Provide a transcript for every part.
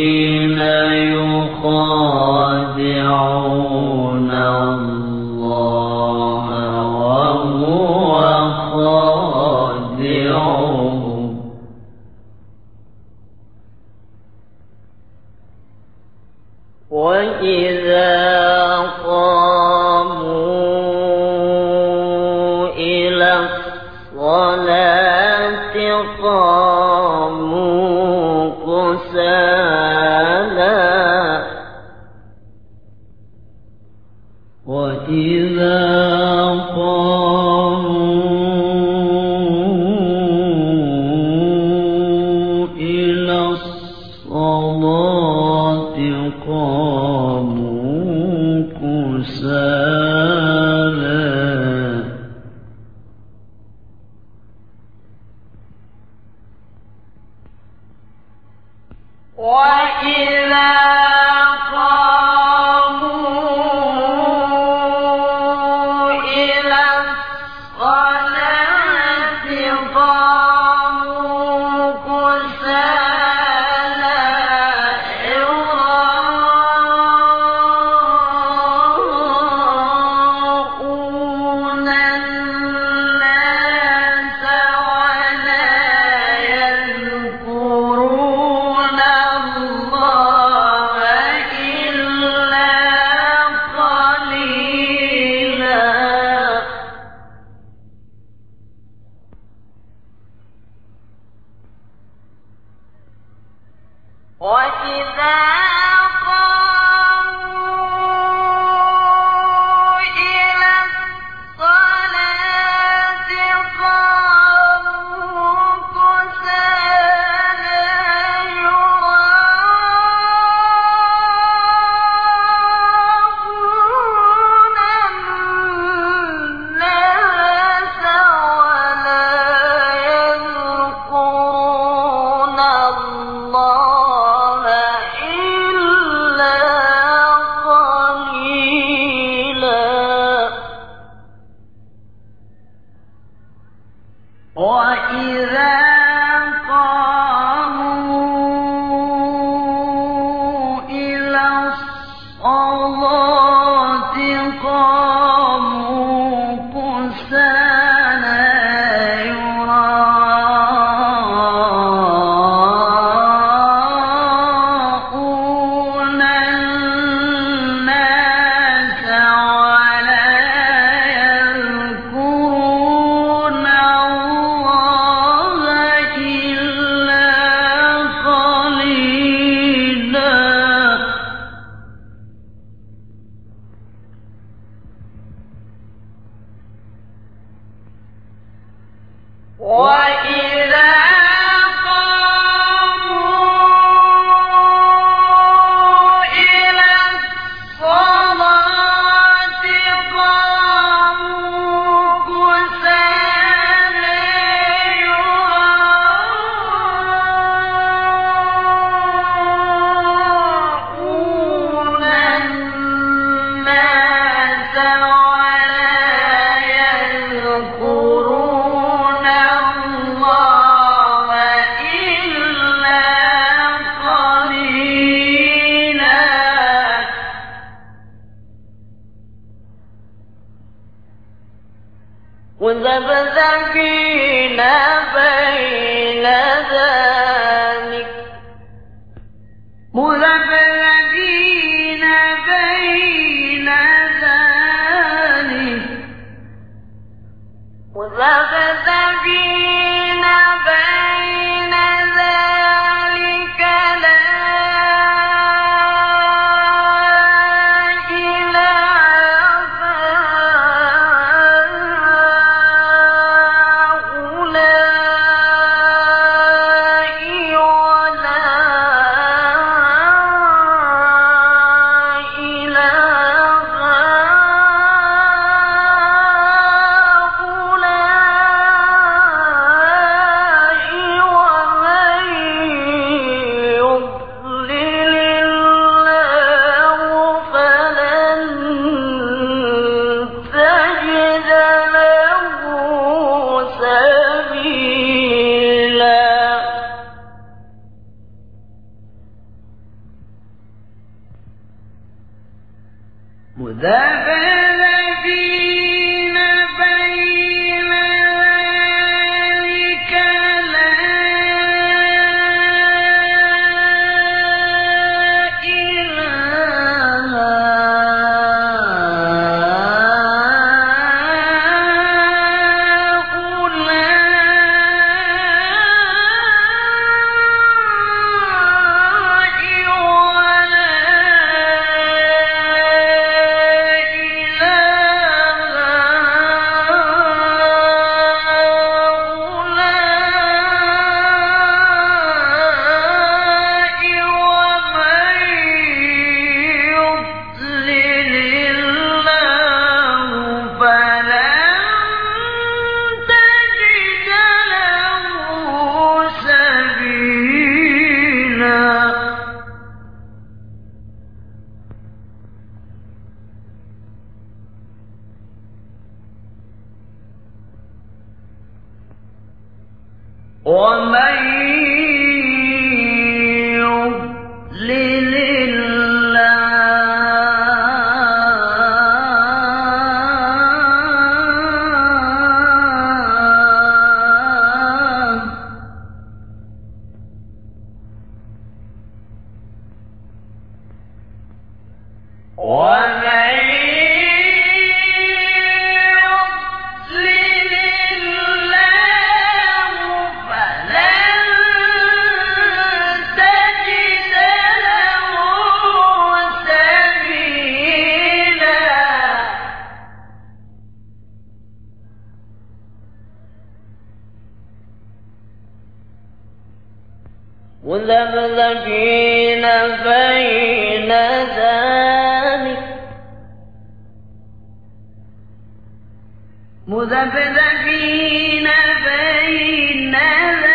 الذين يخادعون الله. وإذا وَإِذَا 我们 مذبذبين بين ذلك. مذبذبين بين ذلك.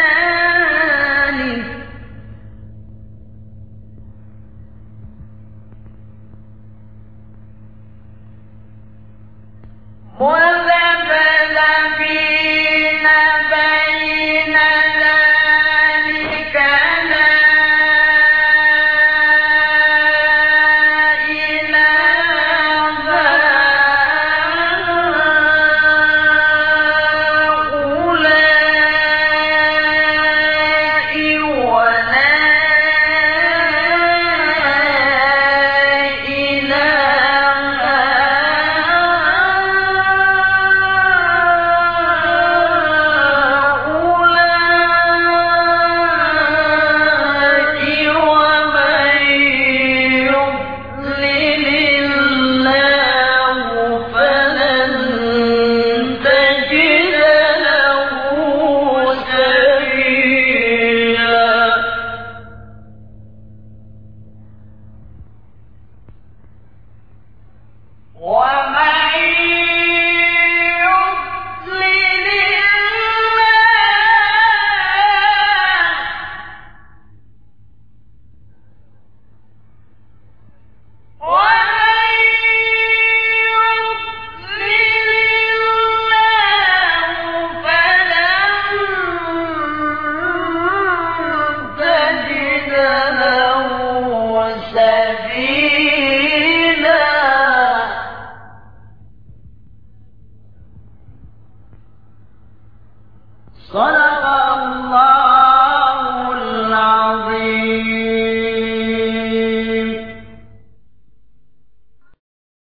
Amen.